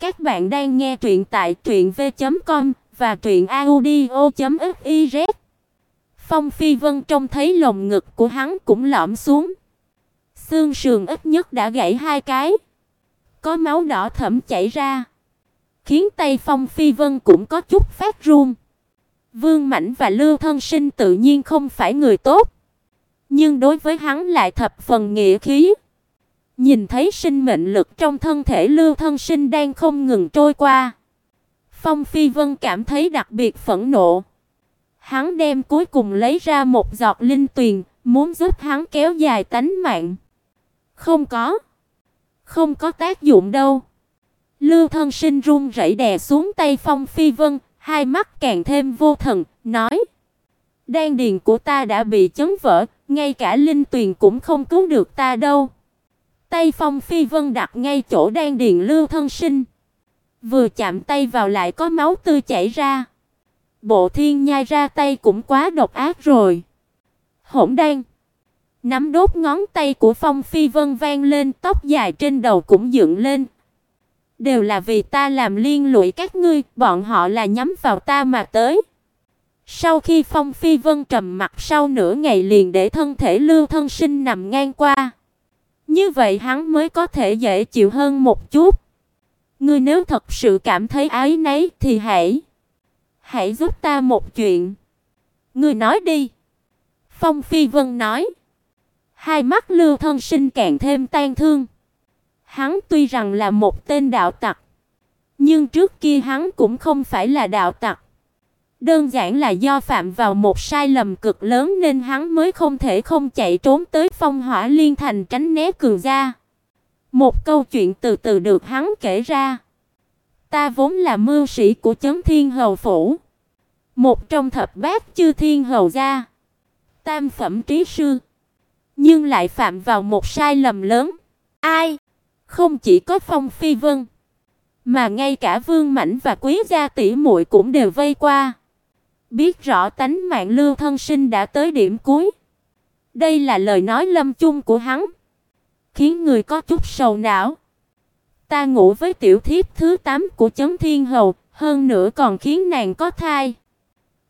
Các bạn đang nghe truyện tại truyệnv.com và truyệnaudio.fiz. Phong Phi Vân trông thấy lồng ngực của hắn cũng lõm xuống. Xương sườn ít nhất đã gãy hai cái. Có máu đỏ thẫm chảy ra, khiến tay Phong Phi Vân cũng có chút phát run. Vương Mãnh và Lưu Thân Sinh tự nhiên không phải người tốt, nhưng đối với hắn lại thập phần nghĩa khí. Nhìn thấy sinh mệnh lực trong thân thể Lưu Thân Sinh đang không ngừng trôi qua, Phong Phi Vân cảm thấy đặc biệt phẫn nộ. Hắn đem cuối cùng lấy ra một giọt linh tuyền, muốn giúp hắn kéo dài tánh mạng. Không có, không có tác dụng đâu. Lưu Thân Sinh run rẩy đè xuống tay Phong Phi Vân, hai mắt càng thêm vô thần, nói: "Đan điền của ta đã bị chấn vỡ, ngay cả linh tuyền cũng không cứu được ta đâu." Tay Phong Phi Vân đặt ngay chỗ đang điền Lưu Thân Sinh. Vừa chạm tay vào lại có máu tươi chảy ra. Bộ Thiên nhai ra tay cũng quá độc ác rồi. Hỗn đan. Nắm đốt ngón tay của Phong Phi Vân vang lên, tóc dài trên đầu cũng dựng lên. Đều là vì ta làm liên lụy các ngươi, bọn họ là nhắm vào ta mà tới. Sau khi Phong Phi Vân trầm mặt sau nửa ngày liền để thân thể Lưu Thân Sinh nằm ngang qua. Như vậy hắn mới có thể dễ chịu hơn một chút. Ngươi nếu thật sự cảm thấy ái nấy thì hãy hãy giúp ta một chuyện. Ngươi nói đi." Phong Phi Vân nói. Hai mắt Lưu Thân Sinh càng thêm tan thương. Hắn tuy rằng là một tên đạo tặc, nhưng trước kia hắn cũng không phải là đạo tặc. Đơn giản là do phạm vào một sai lầm cực lớn nên hắn mới không thể không chạy trốn tới Phong Hỏa Liên Thành tránh né cường gia. Một câu chuyện từ từ được hắn kể ra. Ta vốn là mưu sĩ của Chấn Thiên Hầu phủ, một trong thập bát chư thiên hầu gia, tam phẩm trí sư, nhưng lại phạm vào một sai lầm lớn. Ai? Không chỉ có Phong Phi Vân, mà ngay cả Vương Mãnh và Quý gia tỷ muội cũng đều vây qua. Biết rõ tánh mạng Lưu Thân Sinh đã tới điểm cuối. Đây là lời nói lâm chung của hắn, khiến người có chút sầu não. Ta ngủ với tiểu thiếp thứ 8 của Chấn Thiên Hầu, hơn nữa còn khiến nàng có thai.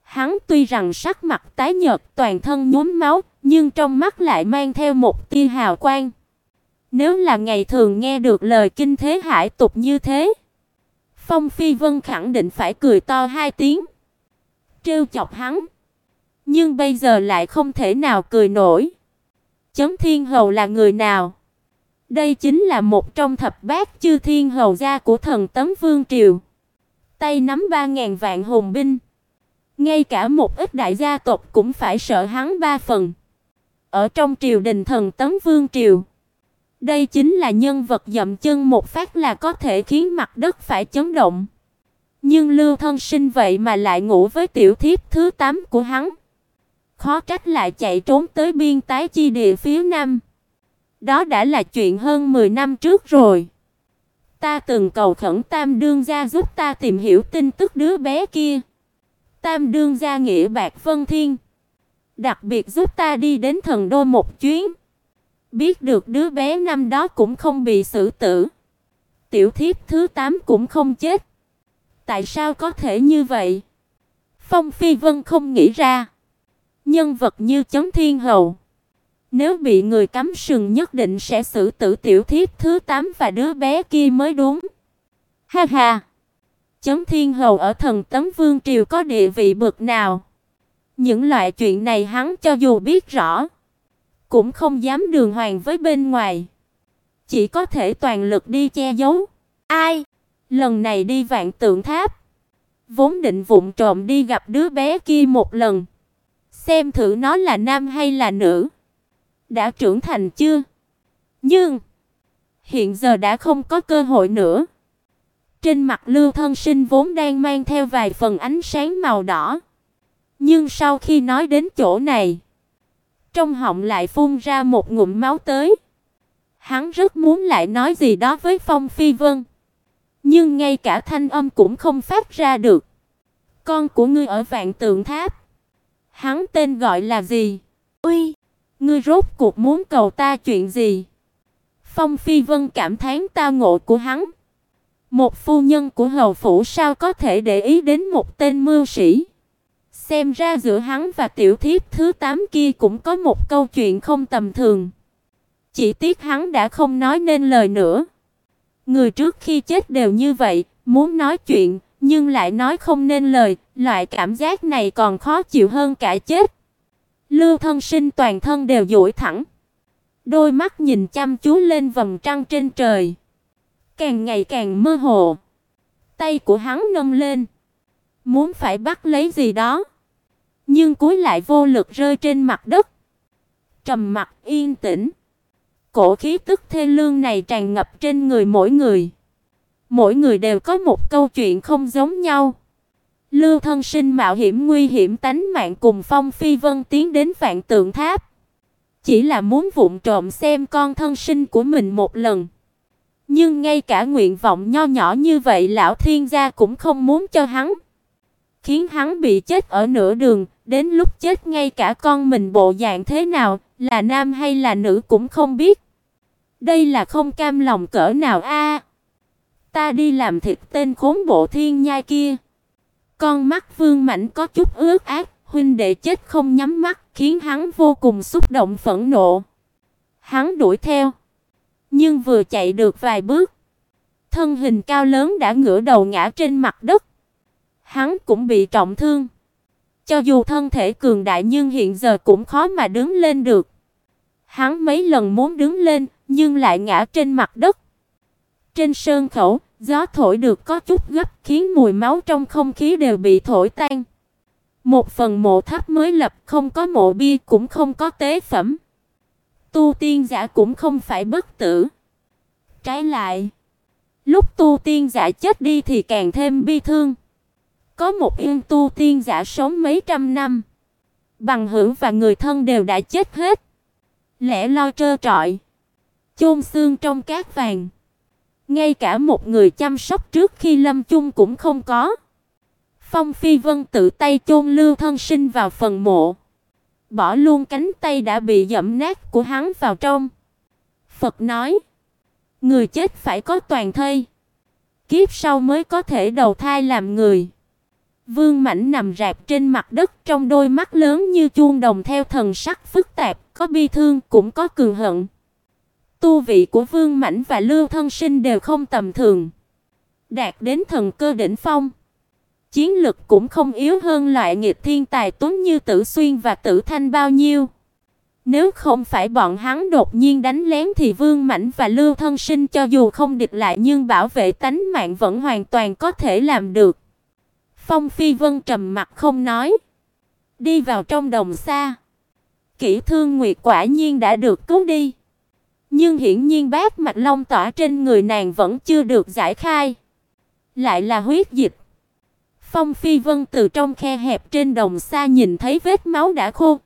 Hắn tuy rằng sắc mặt tái nhợt, toàn thân nhuốm máu, nhưng trong mắt lại mang theo một tia hào quang. Nếu là ngày thường nghe được lời kinh thế hải tục như thế, Phong Phi Vân khẳng định phải cười to hai tiếng, trêu chọc hắn. Nhưng bây giờ lại không thể nào cười nổi. Chấm Thiên Hầu là người nào? Đây chính là một trong thập bát chư thiên hầu gia của thần Tấm Vương triều. Tay nắm ba ngàn vạn hùng binh. Ngay cả một ít đại gia tộc cũng phải sợ hắn ba phần. Ở trong triều đình thần Tấm Vương triều, đây chính là nhân vật dậm chân một phát là có thể khiến mặt đất phải chấn động. Nhưng Lưu Thân Sinh vậy mà lại ngủ với tiểu thiếp thứ 8 của hắn. Khó trách lại chạy trốn tới biên tái chi địa phía nam. Đó đã là chuyện hơn 10 năm trước rồi. Ta từng cầu khẩn Tam đương gia giúp ta tìm hiểu tin tức đứa bé kia. Tam đương gia nghĩa bạc vân thiên, đặc biệt giúp ta đi đến thần đô một chuyến. Biết được đứa bé năm đó cũng không bị xử tử. Tiểu thiếp thứ 8 cũng không chết. Tại sao có thể như vậy? Phong Phi Vân không nghĩ ra. Nhân vật như Chấn Thiên Hầu, nếu bị người cắm sừng nhất định sẽ xử tử tiểu thiếp thứ 8 và đứa bé kia mới đúng. Ha ha. Chấm Thiên Hầu ở Thần Tấm Vương triều có địa vị bậc nào? Những loại chuyện này hắn cho dù biết rõ, cũng không dám đường hoàng với bên ngoài, chỉ có thể toàn lực đi che giấu. Ai? Lần này đi Vạn Tượng Tháp, vốn định vụng trộm đi gặp đứa bé kia một lần, xem thử nó là nam hay là nữ đã trưởng thành chưa? Nhưng hiện giờ đã không có cơ hội nữa. Trên mặt Lưu Thân Sinh vốn đang mang theo vài phần ánh sáng màu đỏ, nhưng sau khi nói đến chỗ này, trong họng lại phun ra một ngụm máu tới. Hắn rất muốn lại nói gì đó với Phong Phi Vân, nhưng ngay cả thanh âm cũng không phát ra được. Con của ngươi ở Vạn Tượng Tháp, hắn tên gọi là gì? Uy, Ngươi rốt cuộc muốn cầu ta chuyện gì? Phong Phi Vân cảm thán tao ngộ của hắn. Một phu nhân của hầu phủ sao có thể để ý đến một tên mưu sĩ? Xem ra giữa hắn và tiểu thiếp thứ 8 kia cũng có một câu chuyện không tầm thường. Chỉ tiếc hắn đã không nói nên lời nữa. Người trước khi chết đều như vậy, muốn nói chuyện nhưng lại nói không nên lời, loại cảm giác này còn khó chịu hơn cả chết. Lưu Thân Sinh toàn thân đều duỗi thẳng, đôi mắt nhìn chăm chú lên vầng trăng trên trời, càng ngày càng mơ hồ. Tay của hắn nâng lên, muốn phải bắt lấy gì đó, nhưng cuối lại vô lực rơi trên mặt đất. Trầm mặc yên tĩnh. Cổ khí tức thê lương này tràn ngập trên người mỗi người. Mỗi người đều có một câu chuyện không giống nhau. Lưu Thân Sinh mạo hiểm nguy hiểm tánh mạng cùng Phong Phi Vân tiến đến Vạn Tượng Tháp, chỉ là muốn vụng trộm xem con thân sinh của mình một lần. Nhưng ngay cả nguyện vọng nho nhỏ như vậy lão thiên gia cũng không muốn cho hắn, khiến hắn bị chết ở nửa đường, đến lúc chết ngay cả con mình bộ dạng thế nào, là nam hay là nữ cũng không biết. Đây là không cam lòng cỡ nào a. Ta đi làm thịt tên khốn bộ thiên nhai kia. Con mắt Vương Mạnh có chút ướt át, huynh đệ chết không nhắm mắt, khiến hắn vô cùng xúc động phẫn nộ. Hắn đuổi theo, nhưng vừa chạy được vài bước, thân hình cao lớn đã ngửa đầu ngã trên mặt đất. Hắn cũng bị trọng thương. Cho dù thân thể cường đại nhưng hiện giờ cũng khó mà đứng lên được. Hắn mấy lần muốn đứng lên, nhưng lại ngã trên mặt đất. Trên sơn khẩu, gió thổi được có chút gấp, khiến mùi máu trong không khí đều bị thổi tan. Một phần mộ tháp mới lập, không có mộ bia cũng không có tế phẩm. Tu tiên giả cũng không phải bất tử. Trái lại, lúc tu tiên giả chết đi thì càng thêm bi thương. Có một yên tu tiên giả sống mấy trăm năm, bằng hữu và người thân đều đã chết hết. lẽ loi trơ trọi, chôn xương trong cát vàng. Ngay cả một người chăm sóc trước khi lâm chung cũng không có. Phong Phi Vân tự tay chôn Lưu Thân Sinh vào phần mộ, bỏ luôn cánh tay đã bị dẫm nát của hắn vào trong. Phật nói: Người chết phải có toàn thây, kiếp sau mới có thể đầu thai làm người. Vương Mãnh nằm rạp trên mặt đất, trong đôi mắt lớn như chuông đồng theo thần sắc phức tạp, có bi thương cũng có cường hận. Tu vị của Vương Mãnh và Lưu Thân Sinh đều không tầm thường, đạt đến thần cơ đỉnh phong. Chiến lực cũng không yếu hơn loại nghịch thiên tài tuấn như Tử Xuyên và Tử Thanh bao nhiêu. Nếu không phải bọn hắn đột nhiên đánh lén thì Vương Mãnh và Lưu Thân Sinh cho dù không địch lại nhưng bảo vệ tánh mạng vẫn hoàn toàn có thể làm được. Phong Phi Vân trầm mặt không nói, đi vào trong đồng xa. Kỷ Thương Nguyệt quả nhiên đã được cứu đi. Nhưng hiển nhiên bát mạch long tỏa trên người nàng vẫn chưa được giải khai. Lại là huyết dịch. Phong Phi Vân từ trong khe hẹp trên đồng xa nhìn thấy vết máu đã khô.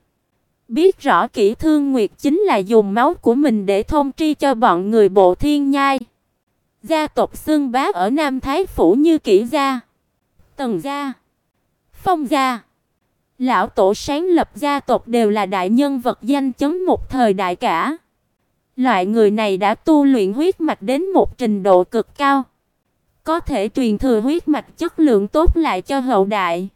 Biết rõ kỹ thương nguyệt chính là dùng máu của mình để thông tri cho bọn người bộ thiên nhai. Gia tộc xưng bá ở Nam Thái Phủ như kỹ gia, tần gia, phong gia. Lão tổ sáng lập gia tộc đều là đại nhân vật danh chấn một thời đại cả. Loại người này đã tu luyện huyết mạch đến một trình độ cực cao, có thể truyền thừa huyết mạch chất lượng tốt lại cho hậu đại.